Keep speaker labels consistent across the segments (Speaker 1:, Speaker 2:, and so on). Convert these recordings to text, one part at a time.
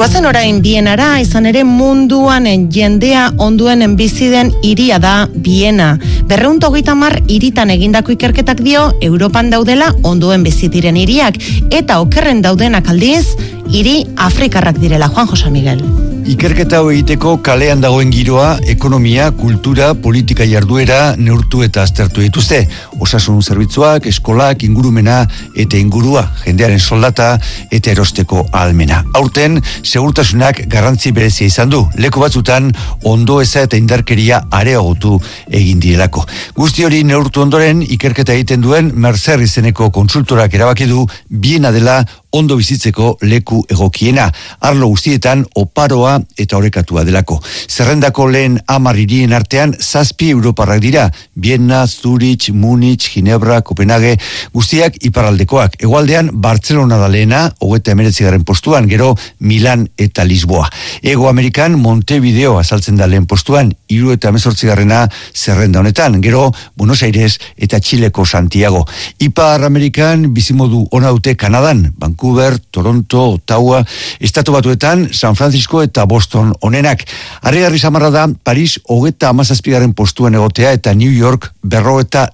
Speaker 1: Guazen orain bienara, izan ere munduan jendea onduen biziden iria da biena. Berreunto mar iritan egindako ikerketak dio, Europan daudela onduen bizitiren iriak, eta okerren daudenak aldiz, iri Afrikarrak direla, Juan José Miguel.
Speaker 2: Ikerketa hau egiteko kalean dagoen giroa, ekonomia, kultura, politika jarduera neurtu eta aztertu dituzte. Osasun zerbitzuak, eskolak, ingurumena eta ingurua, jendearen soldata eta erosteko almena. Aurten, segurtasunak garrantzi berezia izan du. Leko batzutan, ondo eza eta indarkeria areagotu egin direlako. Guzti hori neurtu ondoren, ikerketa egiten duen Mercer izeneko konsultorak erabaki du, biena dela ondo bizitzeko leku egokiena. Arlo guztietan oparoa eta orekatua delako. Zerrendako lehen amaririen artean zazpi Europarrak dira. Vienna, Zurich, Munich, Ginebra, Kopenhague, guztiak iparaldekoak. Egualdean, Barcelona da lehena, hogeta emeretzigaren postuan, gero Milan eta Lisboa. Ego Amerikan, Montevideo azaltzen da lehen postuan, iru eta emezortzigarrena zerrenda honetan, gero Buenos Aires eta Txileko Santiago. Ipar Amerikan, bizimodu ona dute Kanadan, Vancouver, Toronto, Ottawa, estatu batuetan, San Francisco eta Boston onenak. Arrigarri samarra da, Paris hogeta amazazpigaren postuen egotea eta New York berro eta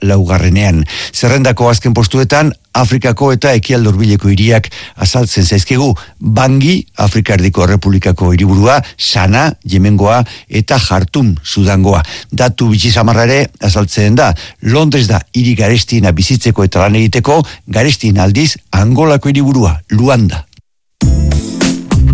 Speaker 2: laugarrenean. Zerrendako azken postuetan, Afrikako eta ekialdo urbileko hiriak azaltzen zaizkegu. Bangi, Afrika Erdiko Republikako hiriburua, Sana, Jemengoa eta Jartum, Sudangoa. Datu bitxi ere azaltzen da. Londres da hiri garestina bizitzeko eta lan egiteko, garestin aldiz Angolako hiriburua, Luanda.